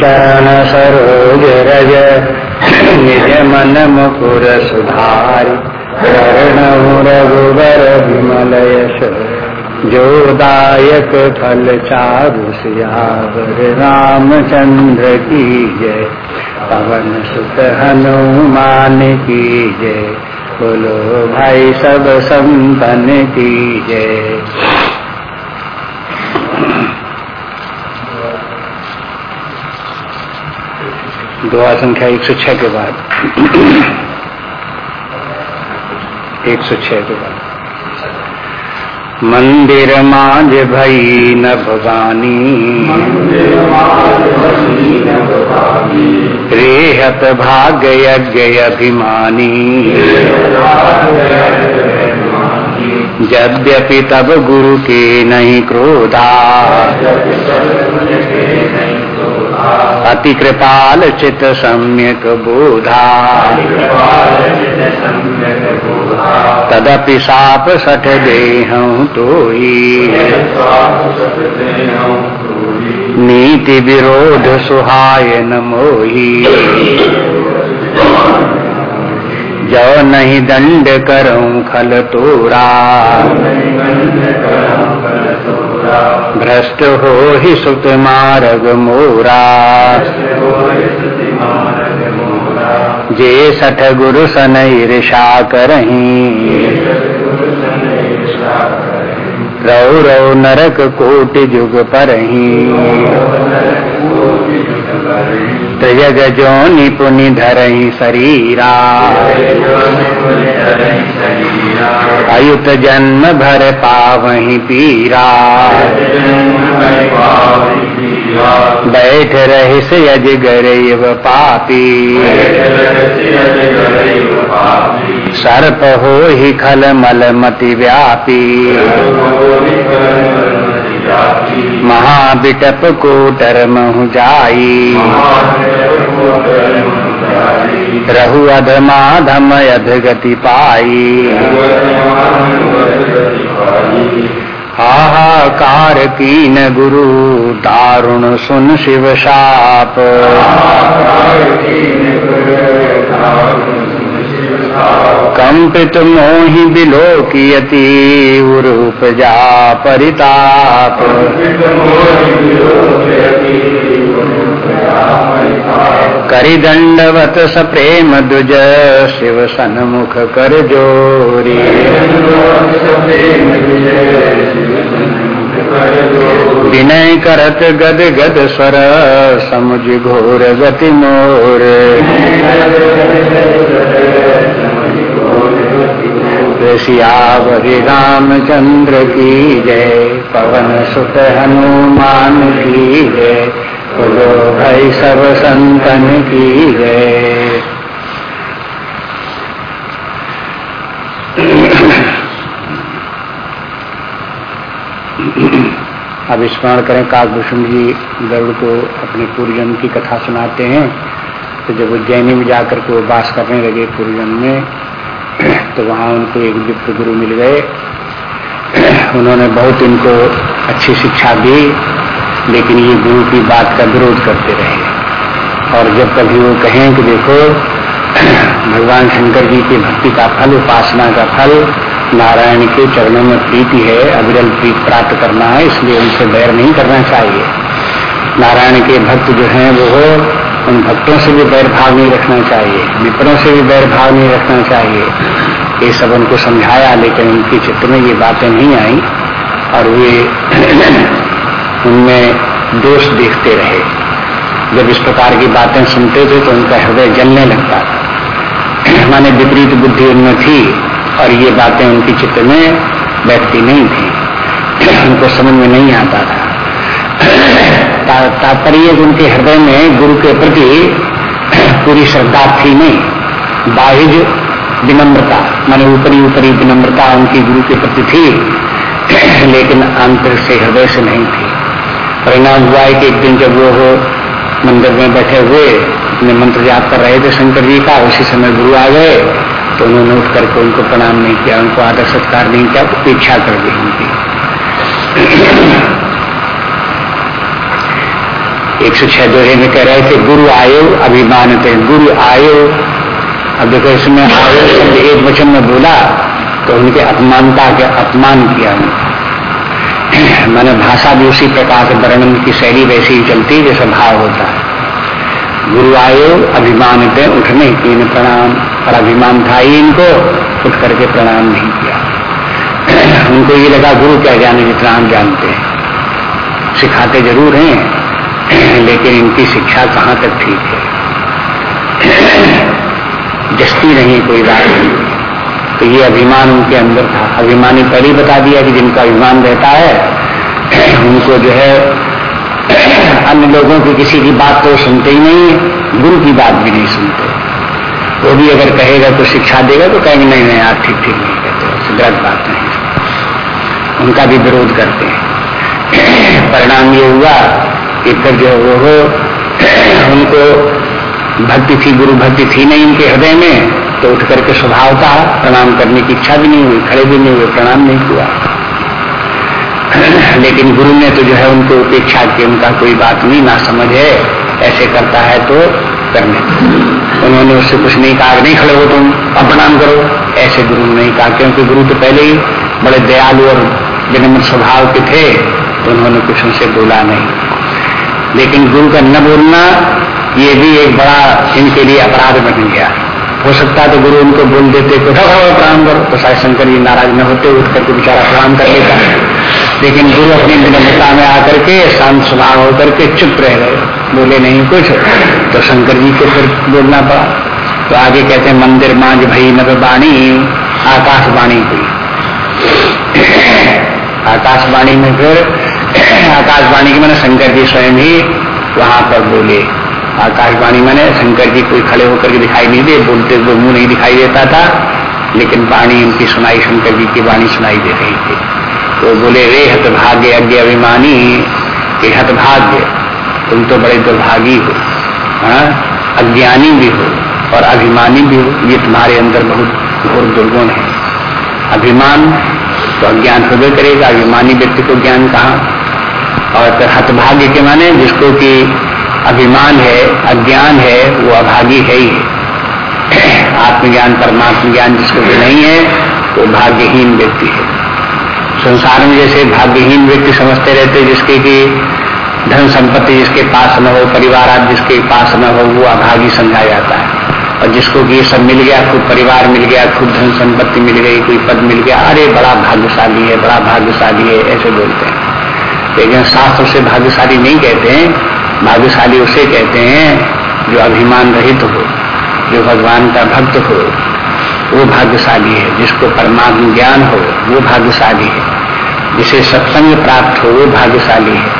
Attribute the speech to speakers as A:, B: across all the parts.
A: चरण सरोज रज निज मन मुकुर सुधारि करणहु रघुबर विमल यश जो दायक फल चारु सियावर रामचंद्र की जय। पवन सुत हनुमान की जय। बोलो भाई सब संतन की जय। दुआ संख्या एक सौ छह के बाद। एक सौ छह के बाद। मंदिर मांझ भई न भवानी। रेहत भाग्य यज्ञ अभिमानी। यद्यपि तब गुरु के नहीं क्रोधा। अति कृपाल चित सम्यक बोधा। तदपि साप सठ देह तो नीति विरोध सुहाय न मोही। जो नहीं दंड करूँ खल तोरा। भ्रष्ट हो ही सुत मार्ग मोरा। जे सठ गुरु सन ईर्षा करही। रौ रौ नरक कोटि जुग परही। त्रिजग जो निपुनि धरही शरीरा। अयुत जन्म भर पावही पीरा। बैठ रहे से अजगर पापी। सर्प हो ही खल मल मति व्यापी। महाबिटप को डर महु जाई। रहु अधमा धम अधगति पाई हाहाकार कीन गुरु दारुण सुन शिव साप कंपित मोहि बिलो कियति रूप जा परिताप। करि दंडवत स प्रेम दुज शिव सन्मुख कर जोरी। विनय करत गद गद स्वर, समुझ घोर गति मोर। सियावरी रामचंद्र की जय, पवन सुत हनुमान की जय। बोलो, भाई सब संतन की जय अब स्मरण करें, काकभूषण जी गरुड़ को अपने पूर्वजन्म की कथा सुनाते हैं। तो जब उज्जैनी में जाकर के वो वास करने लगे पूर्वजन्म में तो वहाँ उनको एक विप्र गुरु मिल गए। उन्होंने बहुत इनको अच्छी शिक्षा दी। लेकिन ये गुरु की बात का विरोध करते रहे। और जब कभी वो कहें कि देखो, भगवान शंकर जी की भक्ति का फल, उपासना का फल, नारायण के चरणों में प्रीति है, अविरल प्रीति प्राप्त करना है, इसलिए उनसे बैर नहीं करना चाहिए। नारायण के भक्त जो हैं वो हो उन भक्तों से भी बैर भाव नहीं रखना चाहिए विपरों से भी बैर भाव नहीं रखना चाहिए। ये सब उनको समझाया, लेकिन उनके चित्र में ये बातें नहीं आई। और वे उनमें दोष देखते रहे। जब इस प्रकार की बातें सुनते थे तो उनका हृदय जलने लगता था। माने विपरीत बुद्धि उनमें थी और ये बातें उनकी चित्त में बैठती नहीं थी। उनको समझ में नहीं आता था। तात्पर्य उनके हृदय में गुरु के प्रति पूरी श्रद्धा थी नहीं। बाह्य विनम्रता, माने ऊपरी ऊपरी विनम्रता उनकी गुरु के प्रति थी, लेकिन आंतरिक से हृदय से नहीं थी। परिणाम हुआ है कि एक दिन जब वो मंदिर में बैठे हुए, अपने मंत्र जाप कर रहे थे, शंकर जी का, उसी समय गुरु आ गए तो उन्होंने उठ करके उनको प्रणाम नहीं किया, उनको आदर सत्कार नहीं किया, उपेक्षा कर दी उनकी। एक सौ छह दोहे में कह रहे थे, गुरु आयो, अभिमान थे गुरु आयो। अब देखो इसमें आयो एक वचन में बोला तो उनके अपमानता के अपमान किया उन्होंने। मैंने भाषा भी उसी प्रकार से वर्णन की शैली वैसी ही चलती जैसा भाव होता है। गुरु आयो, अभिमान थे उठने की प्रणाम, और अभिमान था ही इनको, उठ करके प्रणाम नहीं किया। उनको ये लगा, गुरु क्या जाने जितना हम जानते हैं। सिखाते ज़रूर हैं, लेकिन इनकी शिक्षा कहाँ तक ठीक है? जस्ती नहीं, कोई बात नहीं। तो ये अभिमान उनके अंदर था। अभिमानी पहले ही बता दिया कि जिनका अभिमान रहता है, उनको जो है, अन्य लोगों की किसी की बात तो सुनते ही नहीं गुरु की बात भी नहीं सुनते। वो भी अगर कहेगा तो शिक्षा देगा तो कहेंगे, नहीं नहीं आप ठीक ठीक नहीं कहते गलत बात नहीं उनका भी विरोध करते हैं। परिणाम ये हुआ कि फिर जो वो हो उनको भक्ति थी, गुरु भक्ति थी नहीं इनके हृदय में तो उठ करके स्वभाव था, प्रणाम करने की इच्छा भी नहीं हुई, खड़े भी नहीं हुए, प्रणाम नहीं हुआ। लेकिन गुरु ने तो जो है उनको उपेक्षा की, उनका कोई बात नहीं, ना समझ है, ऐसे करता है तो करने उन्होंने उससे कुछ नहीं कहा नहीं खड़े हो तुम, अब प्रणाम करो। ऐसे गुरु ने नहीं कहा, क्योंकि गुरु तो पहले ही बड़े दयालु और विनम्र स्वभाव के थे तो उन्होंने कुछ उनसे बोला नहीं। लेकिन गुरु का न बोलना, ये भी एक बड़ा इनके लिए अपराध बन गया। हो सकता तो गुरु उनको बोल देते तो प्रणाम करो तो शायद शंकर जी नाराज़ न होते, उठ करके बेचारा प्रणाम कर लेता। लेकिन गुरु अपनी विनम्रता में आकर के शांत स्वभाव होकर के चुप रह गए। बोले, नहीं, कुछ तो शंकर जी को फिर बोलना पड़ा। तो आगे कहते हैं, मंदिर मांझ भई नव बाणी, आकाशवाणी हुई। आकाशवाणी में फिर, आकाशवाणी के मैंने शंकर जी स्वयं ही वहाँ पर बोले। आकाशवाणी मैंने शंकर जी कोई खड़े होकर के दिखाई नहीं दे, बोलते हुए मुँह नहीं दिखाई देता था, लेकिन वाणी उनकी सुनाई शंकर जी की वाणी सुनाई दे रही थी। तो बोले, रे हतभाग्य अज्ञ अभिमानी के हतभाग्य, तुम तो बड़े दुर्भागी हो हाँ? अज्ञानी भी हो और अभिमानी भी हो, ये तुम्हारे अंदर बहुत घोर दुर्गुण है। अभिमान तो अज्ञान होबे करेगा, अभिमानी व्यक्ति को ज्ञान कहा? और हतभाग्य के माने जिसको कि अभिमान है, अज्ञान है, वो अभागी है ही। आत्मज्ञान परमात्म ज्ञान जिसको भी नहीं है, वो भाग्यहीन व्यक्ति है। संसार में जैसे भाग्यहीन व्यक्ति समझते रहते जिसके की धन संपत्ति जिसके पास न हो, परिवार आज जिसके पास न हो, वो अभागी समझा जाता है। और जिसको कि ये सब मिल गया खूब परिवार मिल गया खूब धन संपत्ति मिल गई, कोई पद मिल गया, अरे बड़ा भाग्यशाली है, बड़ा भाग्यशाली है, ऐसे बोलते हैं। लेकिन शास्त्र से भाग्यशाली नहीं कहते हैं भाग्यशाली उसे कहते हैं, जो अभिमान रहित हो, जो भगवान का भक्त हो, वो भाग्यशाली है। जिसको परमात्म ज्ञान हो, वो भाग्यशाली है। जिसे सत्संग प्राप्त हो, वो भाग्यशाली है।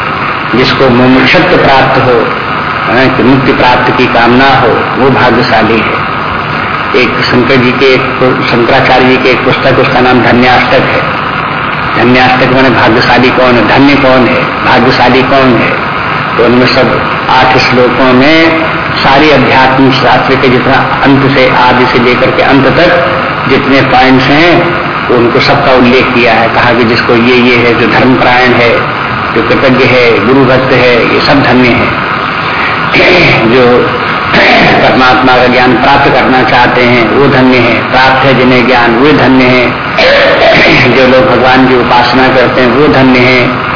A: जिसको मुमुक्षत्व प्राप्त हो मुक्ति प्राप्त की कामना हो, वो भाग्यशाली है। एक शंकर जी के शंकराचार्य जी के एक पुस्तक, उसका नाम धन्याष्टक है। धन्याष्टक मैंने भाग्यशाली कौन है? धन्य कौन है? भाग्यशाली कौन है? तो उनमें सब आठ श्लोकों में सारी अध्यात्म शास्त्र के जितना अंत से आदि से लेकर के अंत तक जितने पॉइंट्स हैं तो उनको सबका उल्लेख किया है। कहा कि जिसको ये ये है, जो धर्मपरायण है, जो कृतज्ञ है गुरु भक्त है, ये सब धन्य है। जो परमात्मा का ज्ञान प्राप्त करना चाहते हैं, वो धन्य है। प्राप्त है जिन्हें ज्ञान, वे धन्य है। जो लोग भगवान की उपासना करते हैं, वो धन्य है।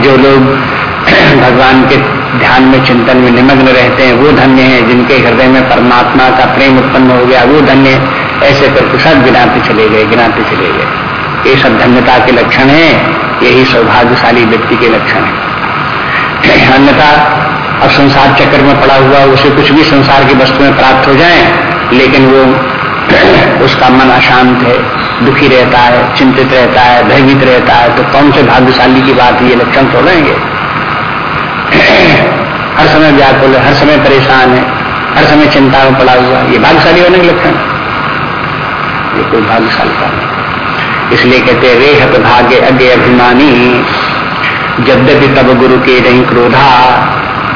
A: जो लोग भगवान के ध्यान में, चिंतन में निमग्न रहते हैं। वो धन्य है जिनके हृदय में परमात्मा का प्रेम उत्पन्न हो गया। वो धन्य ऐसे करके सब गिनाते चले गए, गिनाते चले गए। ये सब धन्यता के लक्षण है। यही सौभाग्यशाली व्यक्ति के लक्षण है। अन्यथा अब संसार चक्र में पड़ा हुआ, उसे कुछ भी संसार की वस्तुएँ प्राप्त हो जाए, लेकिन वो उसका मन अशांत है, दुखी रहता है, चिंतित रहता है, भयभीत रहता है। तो कौन से भाग्यशाली की बात ये लक्षण छोड़ेंगे हर समय व्याकुल है हर समय परेशान है, हर समय चिंता में पड़ा हुआ ये भाग्यशाली होने के लक्षण ये कोई भाग्यशाली का नहीं। इसलिए कहते रे हत भाग्य अज्ञ अभिमानी, यद्यपि तब गुरु के नहीं क्रोधा।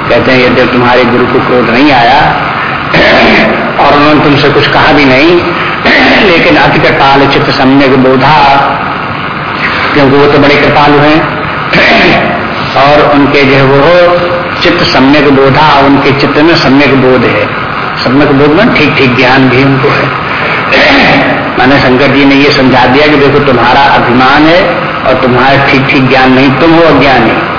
A: कहते हैं, यद्यप तुम्हारे गुरु को क्रोध नहीं आया, और उन्होंने तुमसे कुछ कहा भी नहीं, लेकिन अति कृपाल चित्त सम्यक बोधा। क्योंकि वो तो बड़े कृपालु हैं। और उनके जो है वो चित्त सम्यक बोधा और उनके चित्त में सम्यक बोध है। सम्यक बोध में ठीक ठीक ज्ञान भी उनको है। माने शंकर जी ने ये समझा दिया कि देखो तुम्हारा अभिमान है और तुम्हारा ठीक ठीक ज्ञान नहीं, तुम हो अज्ञानी।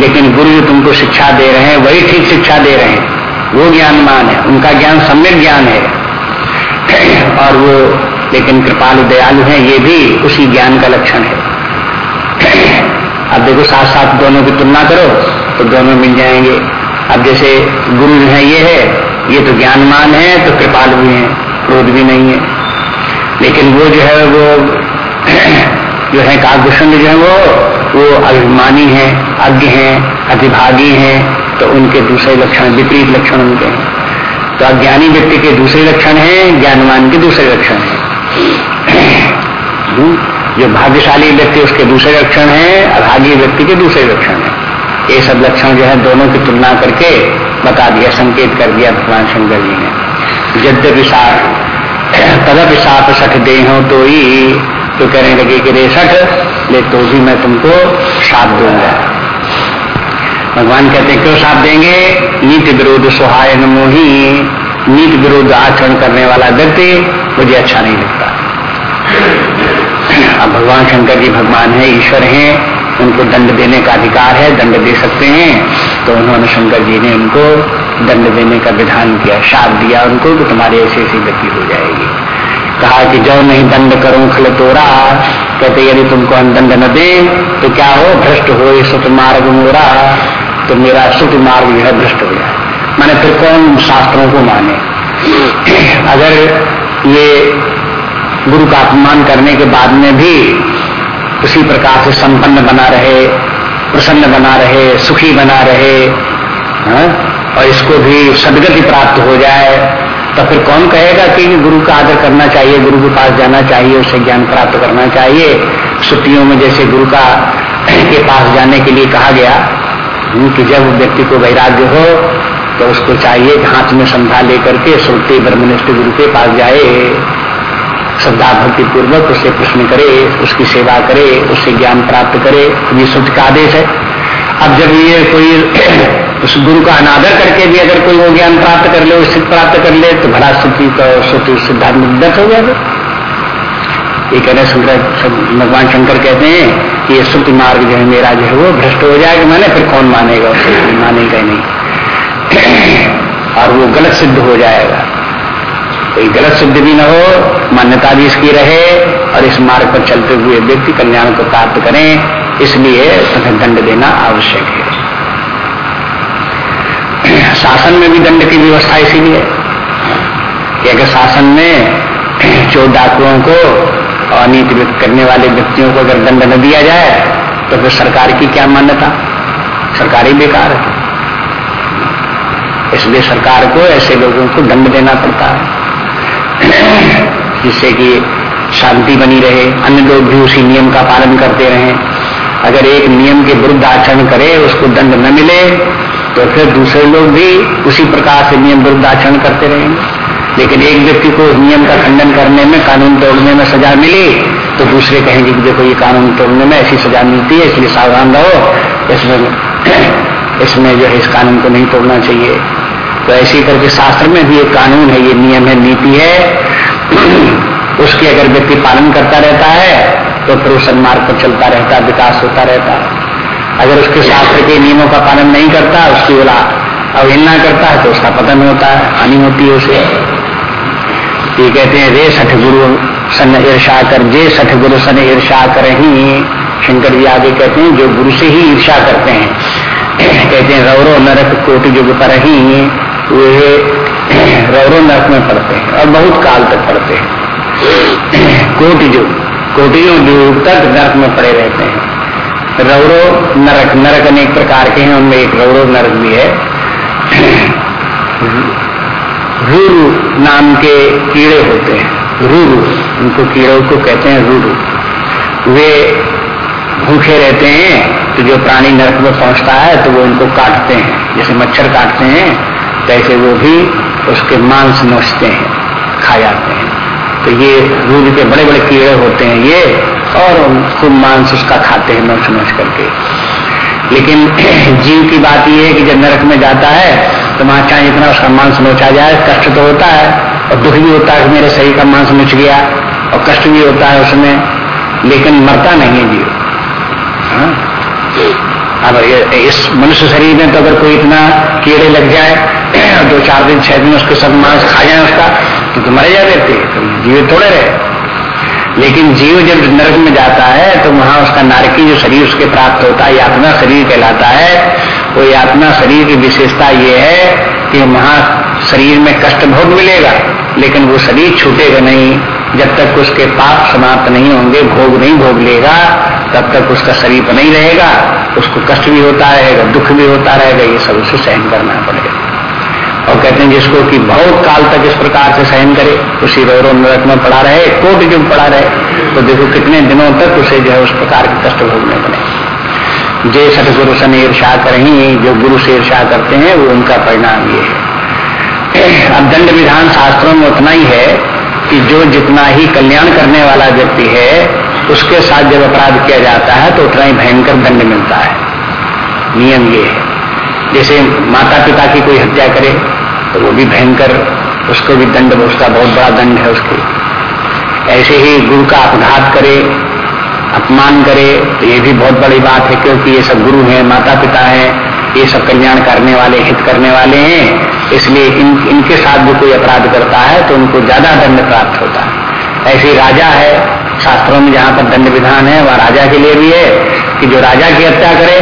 A: लेकिन गुरु जो तुमको शिक्षा दे रहे हैं, वही ठीक शिक्षा दे रहे हैं। वो ज्ञानमान है, उनका ज्ञान सम्यक ज्ञान है। और वो लेकिन कृपालु, दयालु है, ये भी उसी ज्ञान का लक्षण है। अब देखो साथ साथ दोनों की तुलना करो तो दोनों मिल जाएँगे। अब जैसे गुरु है, ये है, ये तो ज्ञानमान है तो कृपाल भी है, क्रोध भी नहीं है। लेकिन वो जो है, वो जो है काकभूषण जो है, वो वो अभिमानी है, अज्ञ है अधिभागी है तो उनके दूसरे लक्षण, विपरीत लक्षण उनके हैं। तो अज्ञानी व्यक्ति के दूसरे लक्षण है, ज्ञानवान के दूसरे लक्षण है। हम्म। जो भाग्यशाली व्यक्ति उसके दूसरे लक्षण है, अभागी व्यक्ति के दूसरे लक्षण है। ये सब लक्षण जो है, दोनों की तुलना करके बता दिया, संकेत कर दिया भगवान शंकर जी ने। यद्यपि तदप साप सठ दे तो ही तो कहने लगे कि रे सठ, ले तो भी मैं तुमको साप दूँगा। भगवान कहते हैं, क्यों साप देंगे? नीति विरोध सुहाय मोही नीति विरोध आचरण करने वाला व्यक्ति मुझे अच्छा नहीं लगता। अब भगवान शंकर जी भगवान है, ईश्वर हैं, उनको दंड देने का अधिकार है, दंड दे सकते हैं। तो उन्होंने शंकर जी ने उनको दंड देने का विधान किया, शाप दिया उनको कि तुम्हारी ऐसी ऐसी गति हो जाएगी। कहा कि जो नहीं दंड करूँ खल तोरा, कहते यदि तुमको हम दंड न दे तो क्या हो? भ्रष्ट हो ये सुत मार्ग मोरा। तो मेरा सुत मार्ग जो है भ्रष्ट हो जाए। मैंने फिर कौन शास्त्रों को माने? अगर ये गुरु का अपमान करने के बाद में भी उसी प्रकार से संपन्न बना रहे, प्रसन्न बना रहे, सुखी बना रहे, हा? और इसको भी सदगति प्राप्त हो जाए तो फिर कौन कहेगा कि गुरु का आदर करना चाहिए, गुरु के पास जाना चाहिए, उसे ज्ञान प्राप्त करना चाहिए छुट्टियों में जैसे गुरु का के पास जाने के लिए कहा गया कि जब व्यक्ति को वैराग्य हो तो उसको चाहिए हाथ में संधा लेकर के सुरती ब्रह्मनिष्ठ गुरु के पास जाए श्रद्धा भक्ति पूर्वक उससे प्रश्न करे, उसकी सेवा करे, उससे ज्ञान प्राप्त करे, ये शुद्ध का आदेश है। अब जब ये कोई उस गुरु का अनादर करके भी अगर कोई वो ज्ञान प्राप्त कर ले उचित प्राप्त कर ले तो भला स्थिति तो श्रुति सिद्धांत हो जाएगा ये कहने शंकर भगवान शंकर कहते हैं कि ये श्रुति मार्ग जो है मेरा जो है वो भ्रष्ट हो जाएगा। मैंने फिर कौन मानेगा? उसे मानेगा नहीं। और वो गलत सिद्ध हो जाएगा। कोई गलत सिद्ध भी न हो, मान्यता भी इसकी रहे और इस मार्ग पर चलते हुए व्यक्ति कल्याण को प्राप्त करें, इसलिए तुम्हें दंड देना आवश्यक है। शासन में भी दंड की व्यवस्था इसीलिए। कि अगर शासन में चोर डाकुओं को अनित करने वाले व्यक्तियों को अगर दंड न दिया जाए तो फिर सरकार की क्या मान्यता? सरकार ही बेकार है। इसलिए सरकार को ऐसे लोगों को दंड देना पड़ता है। जिससे कि शांति बनी रहे। अन्य लोग भी उसी नियम का पालन करते रहें। अगर एक नियम के विरुद्ध आचरण करे, उसको दंड न मिले तो फिर दूसरे लोग भी उसी प्रकार से नियम विरुद्ध आचरण करते रहेंगे। लेकिन एक व्यक्ति को नियम का खंडन करने में, कानून तोड़ने में सजा मिली तो दूसरे कहेंगे कि देखो, ये कानून तोड़ने में ऐसी सजा मिलती है, इसलिए सावधान रहो। इसमें इसमें जो है, इस कानून को नहीं तोड़ना चाहिए। तो ऐसे करके शास्त्र में भी एक कानून है, ये नियम है, नीति है। उसके अगर व्यक्ति पालन करता रहता है तो फिर उस सन्मार्ग पर चलता रहता विकास होता रहता अगर उसके शास्त्र के नियमों का पालन नहीं करता, उसकी बोला अवहेलना करता है तो उसका पतन होता है, हानि होती है उसे। ये कहते हैं, रे सठ गुरु सन ईर्षा कर, जे सठ गुरु सन ईर्षा कर ही। शंकर जी आगे कहते हैं, जो गुरु से ही ईर्षा करते हैं। कहते हैं, रौरो नरक कोटि युग पर ही वे रौरो नरक में पड़ते हैं, और बहुत काल तक पड़ते हैं। कोटि युग कोटि युग तक नरक में पड़े रहते हैं। रौरो नरक नरक अनेक प्रकार के हैं, उनमें एक रौरो नरक भी है। रूरू नाम के कीड़े होते हैं, रूरू, उनको कीड़ों को कहते हैं रूरू। वे भूखे रहते हैं तो जो प्राणी नरक में पहुँचता है तो वो उनको काटते हैं, जैसे मच्छर काटते हैं तैसे वो भी उसके मांस नोचते हैं, खा जाते हैं। तो ये दूध के बड़े बड़े कीड़े होते हैं ये, और खूब मांस उसका खाते हैं नोच नोच करके। लेकिन जीव की बात यह है कि जब नरक में जाता है तो वहाँ चाहे इतना उसका मांस नोचा जाए, कष्ट तो होता है, और दुख भी होता है कि मेरे शरीर का मांस नुच गया, और कष्ट भी होता है उसमें, लेकिन मरता नहीं है जीव। हाँ? अब इस मनुष्य शरीर में तो अगर कोई इतना कीड़े लग जाए दो चार दिन छह दिन उसके सब मांस खा जाए उसका तो, तो मरे जा देते तो जीव थोड़े रहे। लेकिन जीव जब नरक में जाता है तो वहाँ उसका नारकी जो शरीर उसके प्राप्त होता है यातना शरीर कहलाता है। वो यातना शरीर की विशेषता ये है कि वहाँ शरीर में कष्ट बहुत मिलेगा लेकिन वो शरीर छूटेगा नहीं। जब तक उसके पाप समाप्त नहीं होंगे भोग नहीं भोग लेगा तब तक उसका शरीर नहीं रहेगा। उसको कष्ट भी होता रहेगा दुख भी होता रहेगा ये सब उसे सहन करना पड़ेगा। और कहते हैं जिसको कि बहुत काल तक इस प्रकार से सहन करे, उसी रोरो नरक में पड़ा रहे, कोट जो पड़ा रहे तो देखो कितने दिनों तक उसे जो है उस प्रकार के कष्ट भोगने पड़े। जे सतगुरु सन ईर्षा करें जो गुरु से ईर्षा करते हैं, वो उनका परिणाम ये है। अब दंड विधान शास्त्रों में उतना ही है कि जो जितना ही कल्याण करने वाला व्यक्ति है, उसके साथ जब अपराध किया जाता है तो उतना ही भयंकर दंड मिलता है। नियम ये है। जैसे माता पिता की कोई हत्या करे तो वो भी भयंकर, उसको भी दंड, उसका बहुत बड़ा दंड है उसके। ऐसे ही गुरु का अपघात करे, अपमान करे तो ये भी बहुत बड़ी बात है क्योंकि ये सब गुरु हैं माता पिता हैं, ये सब कल्याण करने वाले, हित करने वाले हैं। इसलिए इन, इनके साथ जो कोई अपराध करता है तो उनको ज़्यादा दंड प्राप्त होता है। ऐसे राजा है, शास्त्रों में जहाँ पर दंड विधान है, वह राजा के लिए भी है कि जो राजा की हत्या करे,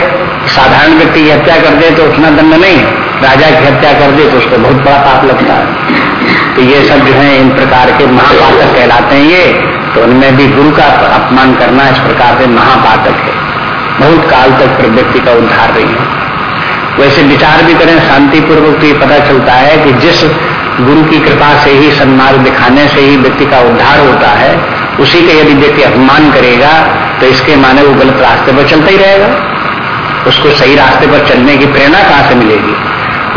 A: साधारण व्यक्ति की हत्या कर दे तो उतना दंड नहीं राजा की हत्या कर दे तो उसको बहुत बड़ा पाप लगता है। तो ये सब जो है, इन प्रकार के महापातक कहलाते हैं ये। तो उनमें भी गुरु का अपमान करना इस प्रकार से महापातक है। बहुत काल तक फिर व्यक्ति का उद्धार रही है। वैसे विचार भी करें, शांतिपूर्वक तो ये पता चलता है कि जिस गुरु की कृपा से ही, सन्मार्ग दिखाने से ही व्यक्ति का उद्धार होता है, उसी का यदि व्यक्ति अपमान करेगा तो इसके माने वो गलत रास्ते पर चलता ही रहेगा। उसको सही रास्ते पर चलने की प्रेरणा कहाँ से मिलेगी?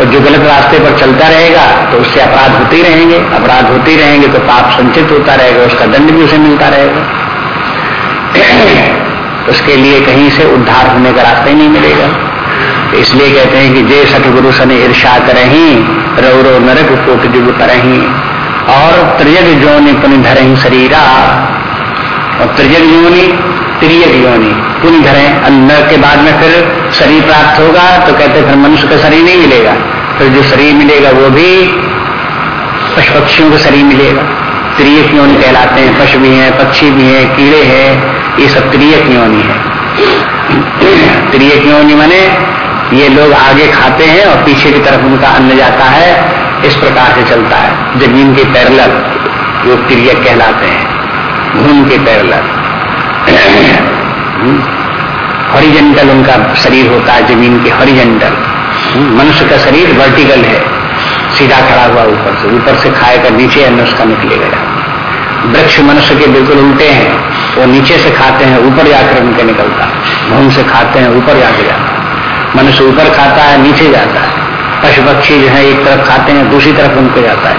A: और जो गलत रास्ते पर चलता रहेगा तो उससे अपराध होते रहेंगे। अपराध होते रहेंगे तो पाप संचित होता रहेगा, उसका दंड भी उसे मिलता रहेगा। उसके लिए कहीं से उद्धार होने का रास्ता ही नहीं मिलेगा। तो इसलिए कहते हैं कि जय सठगुरु सन ईर्षा करही, रो रो नरक कोट जुग और त्रियग जोनि पुन धरही शरीरा। और त्रियग योनि त्रियग योनि पुण्य धरें अंदर के बाद में फिर शरीर प्राप्त होगा तो कहते फिर मनुष्य का शरीर नहीं मिलेगा। फिर जो शरीर मिलेगा वो भी पशु पक्षियों को शरीर मिलेगा। त्रिय क्यों कहलाते हैं, पशु भी हैं, पक्षी भी हैं, कीड़े हैं, ये सब त्रिय क्यों है। त्रिय क्यों माने ये लोग आगे खाते हैं और पीछे की तरफ़ उनका अन्न जाता है, इस प्रकार से चलता है। ज़मीन के पैरलर जो त्रिय कहलाते हैं। घूम के पैरलर हॉरिजेंटल उनका शरीर होता है, ज़मीन के हॉरिजेंटल मनुष्य का शरीर वर्टिकल है। सीधा खड़ा हुआ ऊपर से। ऊपर से खाएगा नीचे अन्न उसका निकलेगा वृक्ष मनुष्य के बिल्कुल उल्टे हैं। वो नीचे से खाते हैं, ऊपर जाकर उनके निकलता भूम से खाते हैं, ऊपर जाके जाता है। मनुष्य ऊपर खाता है, नीचे जाता है। पशु पक्षी जो है, एक तरफ़ खाते हैं, दूसरी तरफ़ उनको जाता है।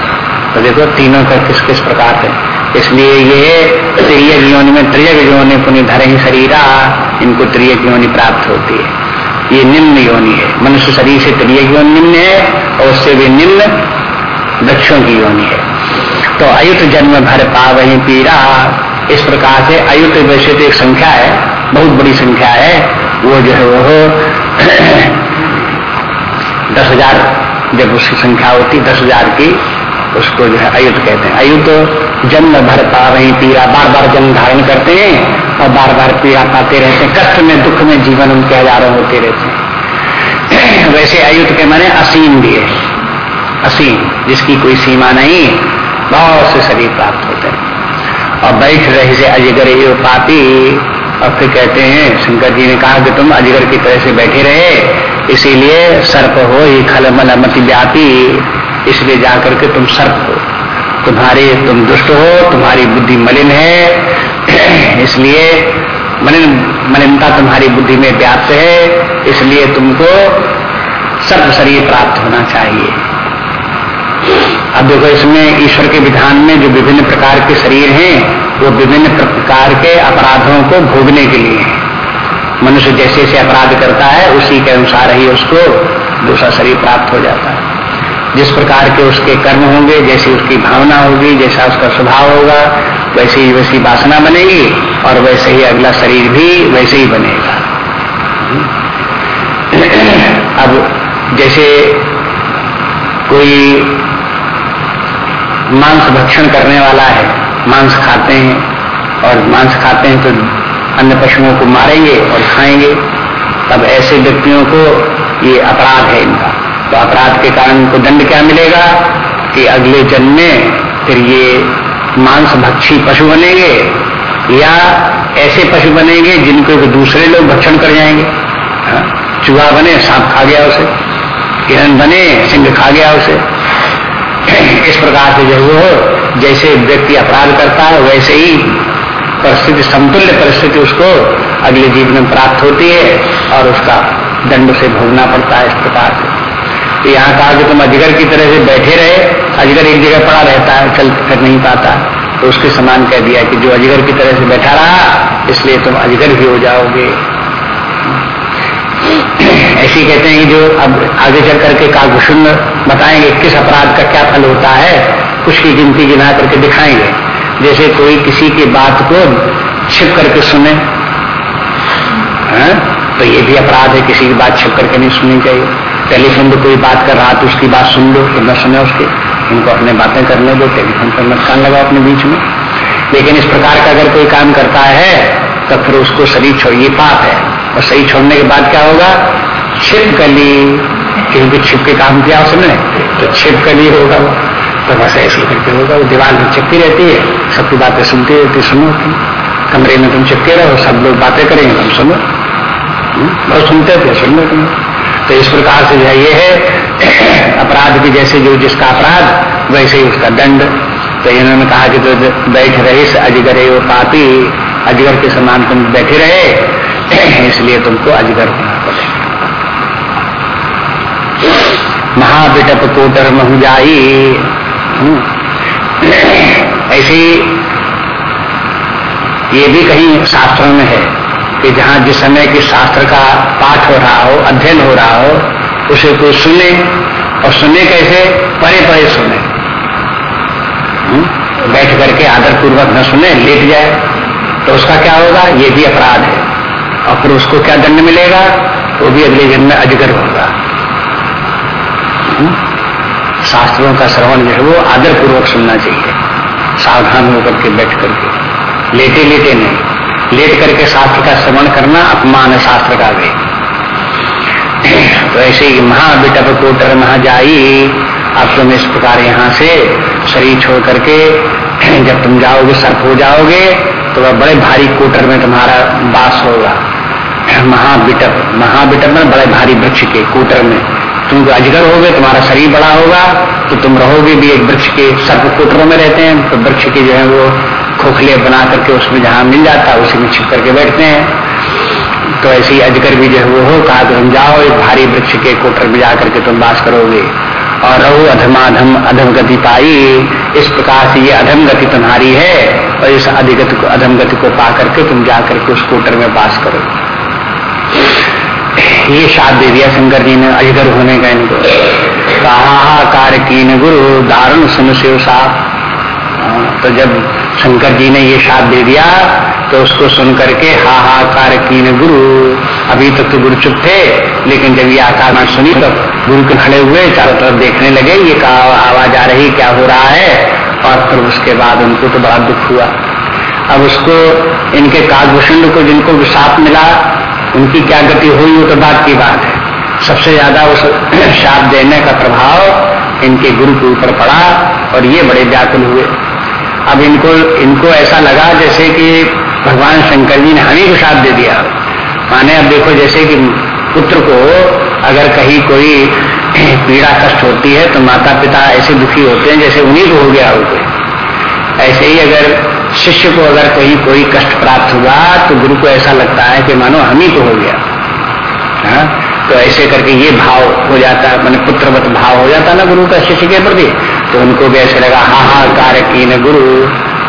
A: तो देखो, तीनों का किस किस प्रकार से। इसलिए ये त्रिय योनि में त्रिय योनि पुण्य धरे ही शरीरा, इनको त्रिय योनि प्राप्त होती है। ये निम्न योनि है। मनुष्य शरीर से त्रिय योनि निम्न है और उससे भी निम्न वृक्षों की योनि है। तो अयुत जन्म भर पा वही पीरा इस प्रकार से अयुत वैसे तो एक संख्या है, बहुत बड़ी संख्या है। वो जो है वो दस हज़ार जब उसकी संख्या होती, दस हज़ार की, उसको जो है अयुत कहते हैं। अयुत जन्म भर पा रही पीड़ा बार बार जन्म धारण करते हैं और बार बार पीड़ा पाते रहते हैं, कष्ट में, दुख में जीवन उनके हज़ारों होते रहते हैं। वैसे अयुत के माने असीम भी है। असीम, जिसकी कोई सीमा नहीं बहुत से शरीर प्राप्त होते हैं। और बैठ रहे से अजगर ये पापी और फिर कहते हैं, शंकर जी ने कहा कि तुम अजगर की तरह से बैठे रहे, इसीलिए सर्प हो ही खल मल मति व्यापी, इसलिए जाकर के तुम सर्प हो। तुम्हारे, तुम दुष्ट हो, तुम्हारी बुद्धि मलिन है इसलिए मलिन मलिनता तुम्हारी बुद्धि में व्याप्त है, इसलिए तुमको सर्व शरीर प्राप्त होना चाहिए। अब देखो, इसमें ईश्वर के विधान में जो विभिन्न प्रकार के शरीर हैं, वो विभिन्न प्रकार के अपराधों को भोगने के लिए हैं। मनुष्य जैसे जैसे अपराध करता है, उसी के अनुसार ही उसको दूसरा शरीर प्राप्त हो जाता है। जिस प्रकार के उसके कर्म होंगे, जैसी उसकी भावना होगी, जैसा उसका स्वभाव होगा वैसे ही वैसी वासना बनेगी और वैसे ही अगला शरीर भी वैसे ही बनेगा। अब जैसे कोई मांस भक्षण करने वाला है, मांस खाते हैं और मांस खाते हैं तो अन्य पशुओं को मारेंगे और खाएँगे, तब ऐसे व्यक्तियों को ये अपराध है इनका। तो अपराध के कारण इनको दंड क्या मिलेगा कि अगले जन्म में फिर ये मांस भक्षी पशु बनेंगे या ऐसे पशु बनेंगे जिनको दूसरे लोग भक्षण कर जाएँगे। हाँ? चूहा बने, सांप खा गया उसे। हिरण बने, सिंह खा गया उसे। इस प्रकार से जो वो जैसे व्यक्ति अपराध करता है, वैसे ही परिस्थिति, समतुल्य परिस्थिति उसको अगले जीवन में प्राप्त होती है और उसका दंड से भोगना पड़ता है इस प्रकार से। तो यहाँ कहा कि तुम अजगर की तरह से बैठे रहे अजगर एक जगह पड़ा रहता है चल फिर नहीं पाता। तो उसके समान कह दिया कि जो अजगर की तरह से बैठा रहा, इसलिए तुम अजगर भी हो जाओगे। ऐसी कहते हैं कि जो अब आगे चल करके कागभूषण बताएँगे, किस अपराध का क्या फल होता है, कुछ की गिनती गिना करके दिखाएँगे। जैसे कोई किसी की बात को छिप करके सुने, है? तो ये भी अपराध है, किसी की बात छिप करके नहीं सुननी चाहिए टेलीफोन पर कोई बात कर रहा तो उसकी बात सुन लो तो न सुने उसके। इनको अपने बातें करने दो टेलीफोन पर मत कान लगाओ अपने बीच में। लेकिन इस प्रकार का अगर कोई काम करता है तो फिर उसको शरीर छोड़िए पाप है। और सही छोड़ने के बाद क्या होगा? छिप कली क्योंकि छिप के काम किया उसने तो छिप कली होगा वो। तो बस ऐसे करके होगा वो दीवार में चिपकी रहती है। सबकी बातें सुनती रहती सुनो कमरे में तुम चिपके रहो सब लोग बातें करेंगे तुम सुनो। हम्म, बहुत सुनते थे सुन लो तुम। तो इस प्रकार से जो है ये है। अपराध की जैसे जो जिसका अपराध, वैसे ही उसका दंड। तो इन्होंने कहा कि तो बैठ रहे अजगर वो पापी, अजगर के समान तुम बैठे रहे, इसलिए तुमको अजगर होना पड़ेगा महाबिटप कोटर महुजाई हम्म। ऐसे ये भी कहीं शास्त्रों में है। कि जहाँ जिस समय के शास्त्र का पाठ हो रहा हो, अध्ययन हो रहा हो, उसे कोई सुने और सुने कैसे? परे परे सुने। हम्म। बैठ करके आदर पूर्वक न सुने, लेट जाए तो उसका क्या होगा? ये भी अपराध है। और फिर उसको क्या दंड मिलेगा? वो भी अगले जन्म में अजगर होगा। हम्म। शास्त्रों का श्रवण जो है, वो आदर पूर्वक सुनना चाहिए। सावधान होकर के बैठ करके। लेटे लेटे नहीं। लेट करके शास्त्र का श्रवण करना अपमान शास्त्र का भी। तो ऐसे ही महाबिटप कोटर महा जाई अब तुम इस प्रकार यहाँ से शरीर छोड़ करके जब तुम जाओगे, सर्प हो जाओगे तो वह बड़े भारी कोटर में तुम्हारा बास होगा। महाबिटप महाबिटप में बड़े भारी वृक्ष के कोटर में। तुम अजगर होगे, तुम्हारा शरीर बड़ा होगा तो तुम रहोगे भी एक वृक्ष के सर्प कोटरों में रहते हैं तो वृक्ष के जो है वो खोखले बना करके उसमें जहाँ मिल जाता है, उसी में छिप करके बैठते हैं। तो ऐसे ही अजगर भी जो है वो हो, कहा तुम जाओ, एक भारी वृक्ष के कोटर में जाकर के तुम बास करोगे। और रहो अधमाधम अधम गति पाई। इस प्रकार से ये अधम गति तुम्हारी है, और इस अधिगति को अधम गति को पा करके तुम जा करके उस कोटर में बास करो। ये साथ दे दिया शंकर जी ने अजगर होने का इनको हाहाकार कीन गुरु, दारुण सुन शिव साप। तो जब शंकर जी ने ये साथ दे दिया तो उसको सुन करके हाहाकार कीन गुरु। अभी तक तो, गुरु चुप थे लेकिन जब ये आकार में सुनी तो गुरु के खड़े हुए चारों तरफ़ देखने लगे ये कहा आवाज़ आ रही क्या हो रहा है? और फिर उसके बाद उनको तो बड़ा दुख हुआ। अब उसको इनके कालभूषण को जिनको विषाप मिला उनकी क्या गति हुई वो तो बात की बात है। सबसे ज़्यादा उस शाप देने का प्रभाव इनके गुरु के ऊपर पड़ा और ये बड़े व्याकुल हुए। अब इनको इनको ऐसा लगा जैसे कि भगवान शंकर जी ने हमें को साथ दे दिया। माने अब देखो जैसे कि पुत्र को अगर कहीं कोई पीड़ा कष्ट होती है तो माता पिता ऐसे दुखी होते हैं जैसे उन्हीं को हो गया हो ऐसे ही अगर शिष्य को अगर कहीं कोई कष्ट प्राप्त हुआ तो गुरु को ऐसा लगता है कि मानो हम ही को हो गया। हा? तो ऐसे करके ये भाव हो जाता है, मैंने पुत्रवत भाव हो जाता ना गुरु का शिष्य के प्रति। तो उनको भी ऐसे लगा हा हा की न गुरु।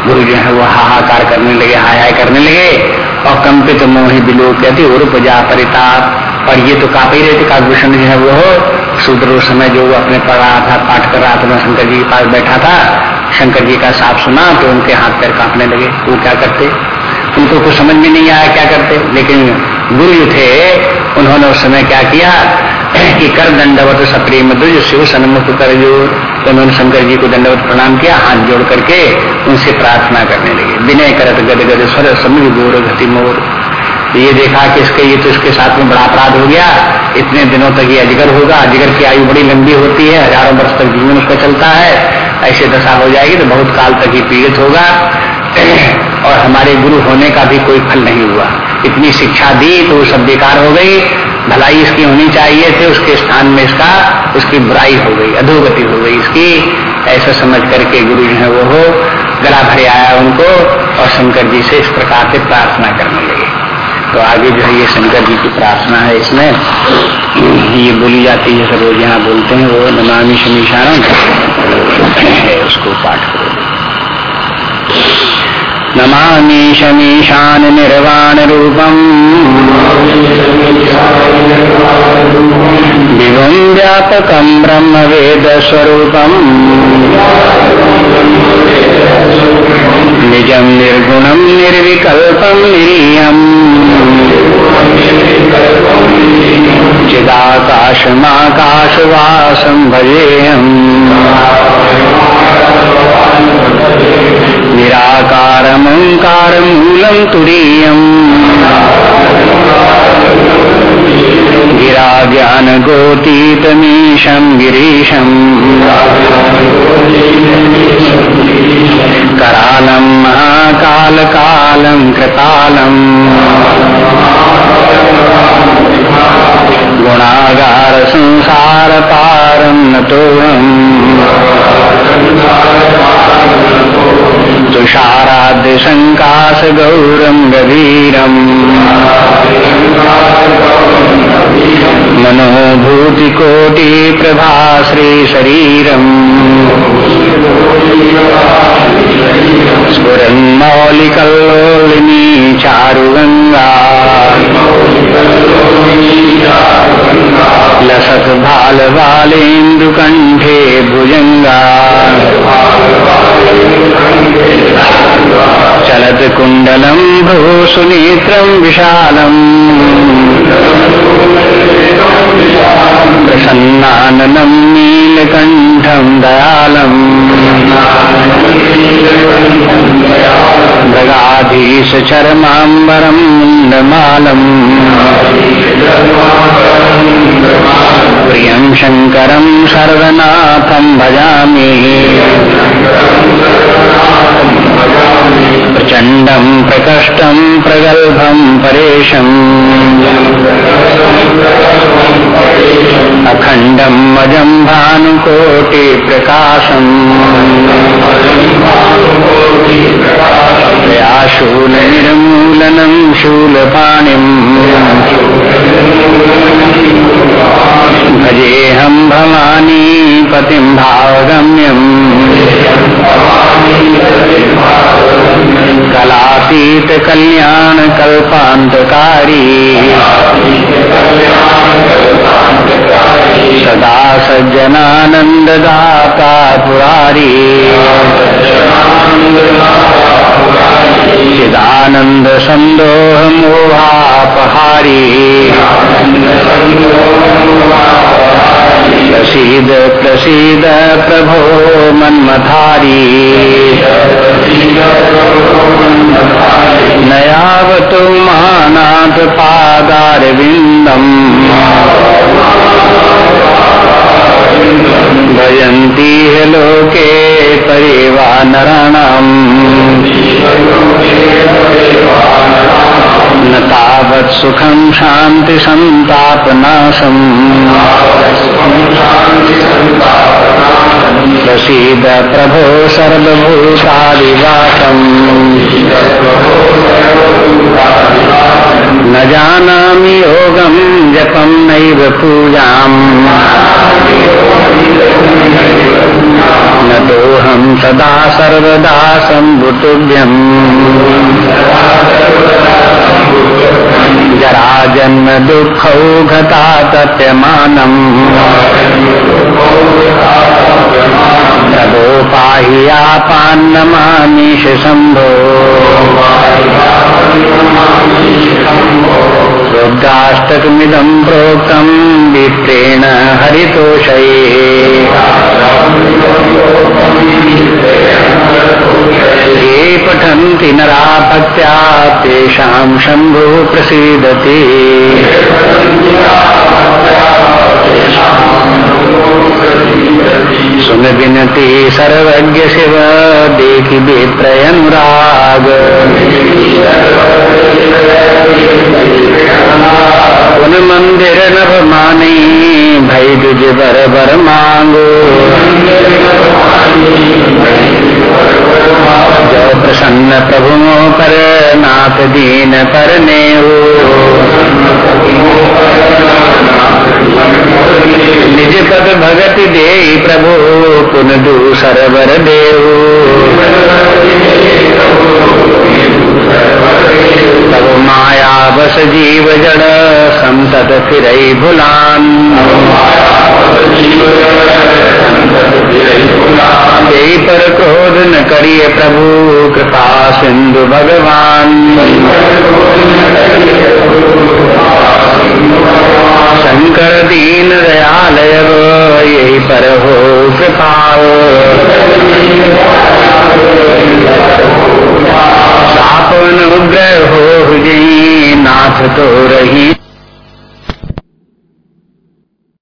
A: गुरु जो है वो हाहाकार करने लगे हाय हाय करने लगे। और कंपित मोही बिलो कहती उर्प जा परिताप। और ये तो कापी रहे थे काकभूषण जो है वो शूद्र उस समय जो अपने पढ़ रहा था, पाठ कर रहा था शंकर जी के पास बैठा था। शंकर जी का साफ़ सुना तो उनके हाथ पैर कांपने लगे। वो क्या करते? उनको कुछ समझ में नहीं आया क्या करते। लेकिन गुरु जो थे, उन्होंने उस समय क्या किया कि कर दंडवत सप्रेम दुज शिव सन्मुख कर जो तो उन्होंने शंकर जी को दंडवत प्रणाम किया, हाथ जोड़ करके उनसे प्रार्थना करने लगे। विनय करत गद गद स्वर, समझ गोर घति मोर। ये देखा कि इसके, ये तो इसके साथ में बड़ा अपराध हो गया। इतने दिनों तक ये अजगर होगा, अजगर की आयु बड़ी लंबी होती है, हज़ारों वर्ष तक जीवन उसका चलता है। ऐसे दशा हो जाएगी तो बहुत काल तक ही पीड़ित होगा। और हमारे गुरु होने का भी कोई फल नहीं हुआ। इतनी शिक्षा दी तो वो सब बेकार हो गई। भलाई इसकी होनी चाहिए थे उसके स्थान में इसका उसकी बुराई हो गई, अधोगति हो गई, इसकी, ऐसा समझ करके गुरु जो है वो हो, गला भरे आया उनको, और शंकर जी से इस प्रकार से प्रार्थना करने लगे। तो आगे जो है ये शंकर जी की प्रार्थना है इसमें। ये बोली जाती है सब रोज यहाँ बोलते हैं, वो नमामि शमीशारण उसको पाठ करो। नमामि शमीशान निर्वाण रूपम विभुम व्यापकम ब्रह्म वेद स्वरूपम निजम निर्गुणम निर्विकल्पम निरीयम चिदाकाशमाकाशवासं भजेऽहम् निराकारमङ्कारमूलं तुरीयम् गिरा ज्ञानगोतीतमीशं गिरीशम्। महाकाल महाकालकालं कृतालम्। गभीरम मनोभूति प्रभा श्री शरीरम स्फुरन्मौलिकल्लोलिनी चारुगंगा लसत भाल बालेन्दुकण्ठे भुजङ्गा चलत कुण्डलम् भ्रूसुनेत्रम् विशालम् प्रसन्नाननम् नीलकण्ठम् दयालम् मृगाधीश चरमाम्बरम् मुण्डमालम् प्रियं शङ्करं सर्वनाथं भजामि। प्रचण्डं प्रकष्टं प्रगल्भं परेशम्। अखण्डम् अजं भानुकोटिप्रकाशम् शूलनिर्मूलनं शूलपाणिम्। भजेऽहं भवानी पतिं भावगम्यम् कलातीत कल्याण कल्पान्तकारी सदा सज्जनानन्ददाता पुरारी चिदानन्द सन्दोह मोहापहारी प्रसीद प्रसीद प्रभो मन्मथारी। नयावतु महानाथ पादारविन्दम्। भजन्ति लोके परिवानराणाम् न तावत् सुखं शान्ति सन्तापनाशम् प्रसीद प्रभो सर्वभूतादिवासम्। न जानामि योगं जपं नैव पूजाम्। न दोऽहं सदा सर्वदा सम्भुतुभ्यम् जरा जन्म दुःखौघता तप्यमानम् प्रभो पाहि आपान्नमामीश शम्भो। रुद्राष्टकमिदं प्रोक्तं विप्रेण हरितोषये ये पठन्ति नरा भक्त्या तेषां शम्भुः प्रसीदति। सुन विनती सर्वज्ञ शिव देखि विप्रयनुराग उन मंदिर नभ मानी भई दुज बर बर मांगो जो प्रसन्न प्रभु पर नाथ दीन पर ने निज पद भगत दे प्रभु पुन दूसर बर देव माया बस जीव जड़ संसद फिर भुलान। यही पर क्रोध न करिए प्रभु, कृपा सिंधु भगवान। शंकर दीन दयाल यही पर हो कृपाल सापन उग्र हो गई नाथ तो रही